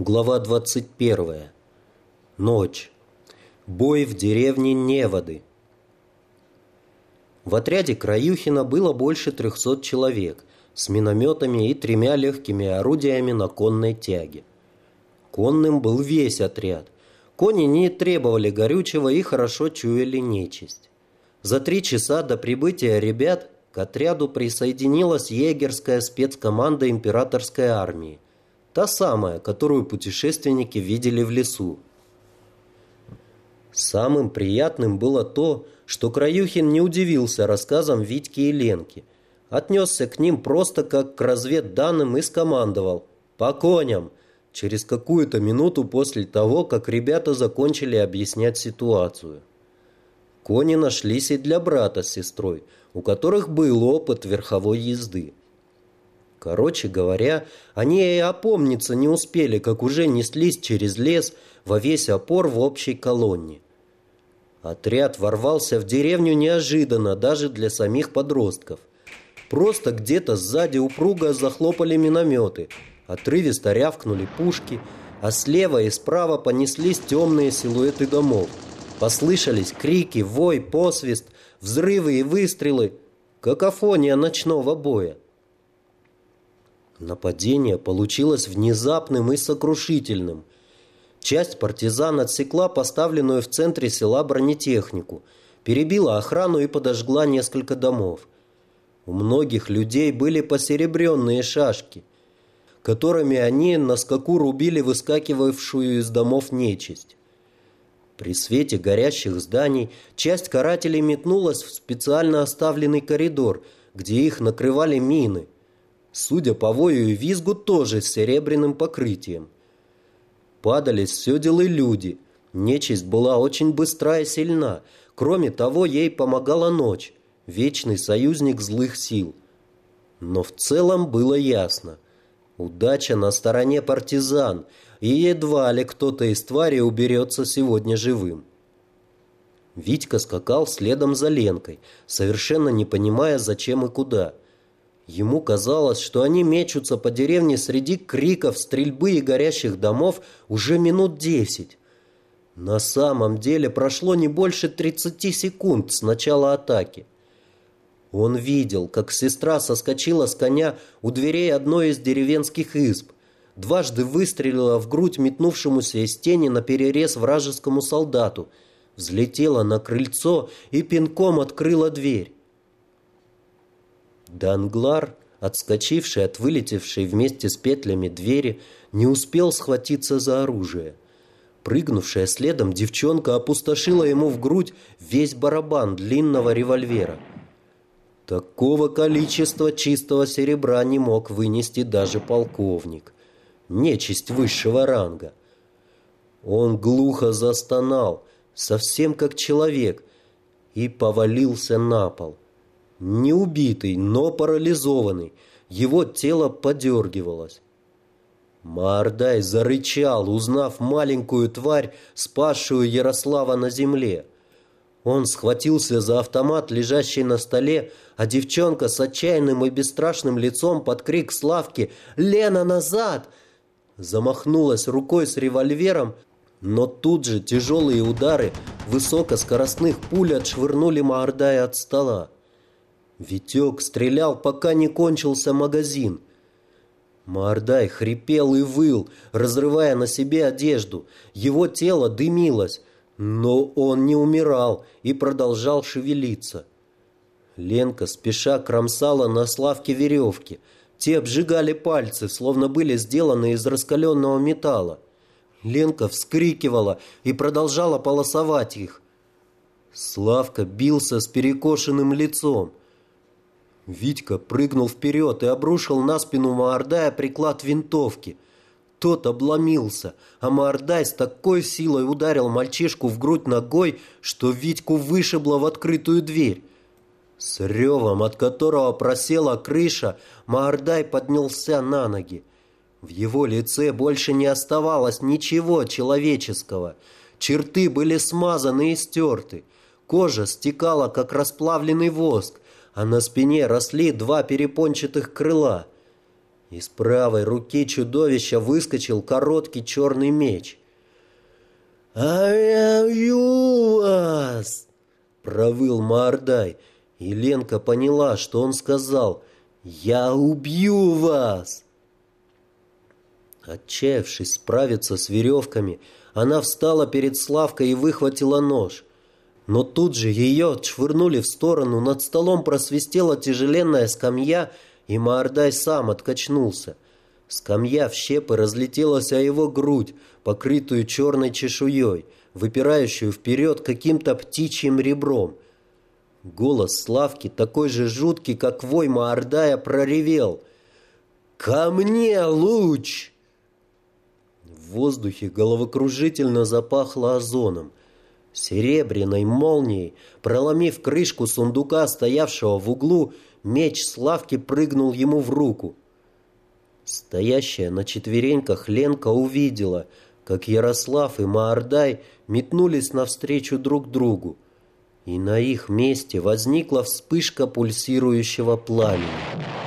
Глава 21. Ночь. Бой в деревне Неводы. В отряде Краюхина было больше 300 человек с минометами и тремя легкими орудиями на конной тяге. Конным был весь отряд. Кони не требовали горючего и хорошо чуяли нечисть. За три часа до прибытия ребят к отряду присоединилась егерская спецкоманда императорской армии – Та самая, которую путешественники видели в лесу. Самым приятным было то, что Краюхин не удивился рассказам Витьки и Ленки. Отнесся к ним просто как к разведданным и скомандовал «По коням!» через какую-то минуту после того, как ребята закончили объяснять ситуацию. Кони нашлись и для брата с сестрой, у которых был опыт верховой езды. Короче говоря, они и опомниться не успели, как уже неслись через лес во весь опор в общей колонне. Отряд ворвался в деревню неожиданно даже для самих подростков. Просто где-то сзади упруго захлопали минометы, отрывисто рявкнули пушки, а слева и справа понеслись темные силуэты домов. Послышались крики, вой, посвист, взрывы и выстрелы. Какофония ночного боя. Нападение получилось внезапным и сокрушительным. Часть партизан отсекла поставленную в центре села бронетехнику, перебила охрану и подожгла несколько домов. У многих людей были посеребренные шашки, которыми они на скаку рубили выскакивавшую из домов нечисть. При свете горящих зданий часть карателей метнулась в специально оставленный коридор, где их накрывали мины – судя по вою и визгу, тоже с серебряным покрытием. Падались все делы люди. Нечисть была очень быстра и сильна. Кроме того, ей помогала ночь, вечный союзник злых сил. Но в целом было ясно. Удача на стороне партизан, и едва ли кто-то из твари уберется сегодня живым. Витька скакал следом за Ленкой, совершенно не понимая, зачем и куда – Ему казалось, что они мечутся по деревне среди криков, стрельбы и горящих домов уже минут десять. На самом деле прошло не больше 30 секунд с начала атаки. Он видел, как сестра соскочила с коня у дверей одной из деревенских изб, дважды выстрелила в грудь метнувшемуся из тени на перерез вражескому солдату, взлетела на крыльцо и пинком открыла дверь. Данглар, отскочивший от вылетевшей вместе с петлями двери, не успел схватиться за оружие. Прыгнувшая следом девчонка опустошила ему в грудь весь барабан длинного револьвера. Такого количества чистого серебра не мог вынести даже полковник. Нечисть высшего ранга. Он глухо застонал, совсем как человек, и повалился на пол. Не убитый, но парализованный. Его тело подергивалось. Мордай зарычал, узнав маленькую тварь, спасшую Ярослава на земле. Он схватился за автомат, лежащий на столе, а девчонка с отчаянным и бесстрашным лицом под крик Славки «Лена, назад!» замахнулась рукой с револьвером, но тут же тяжелые удары высокоскоростных пуль отшвырнули Маордая от стола. Витек стрелял, пока не кончился магазин. Мордай хрипел и выл, разрывая на себе одежду. Его тело дымилось, но он не умирал и продолжал шевелиться. Ленка спеша кромсала на Славке веревки. Те обжигали пальцы, словно были сделаны из раскаленного металла. Ленка вскрикивала и продолжала полосовать их. Славка бился с перекошенным лицом. Витька прыгнул вперед и обрушил на спину Маордая приклад винтовки. Тот обломился, а Маордай с такой силой ударил мальчишку в грудь ногой, что Витьку вышибло в открытую дверь. С ревом, от которого просела крыша, Маордай поднялся на ноги. В его лице больше не оставалось ничего человеческого. Черты были смазаны и стерты. Кожа стекала, как расплавленный воск, а на спине росли два перепончатых крыла. Из правой руки чудовища выскочил короткий черный меч. «А я убью вас!» — провыл Маордай, и Ленка поняла, что он сказал «Я убью вас!» Отчаявшись справиться с веревками, она встала перед Славкой и выхватила нож. Но тут же ее отшвырнули в сторону, над столом просвистела тяжеленная скамья, и Маордай сам откачнулся. Скамья в щепы разлетелась о его грудь, покрытую черной чешуей, выпирающую вперед каким-то птичьим ребром. Голос Славки, такой же жуткий, как вой Маордая, проревел. «Ко мне, луч!» В воздухе головокружительно запахло озоном. Серебряной молнией, проломив крышку сундука, стоявшего в углу, меч Славки прыгнул ему в руку. Стоящая на четвереньках Ленка увидела, как Ярослав и Маордай метнулись навстречу друг другу, и на их месте возникла вспышка пульсирующего пламени.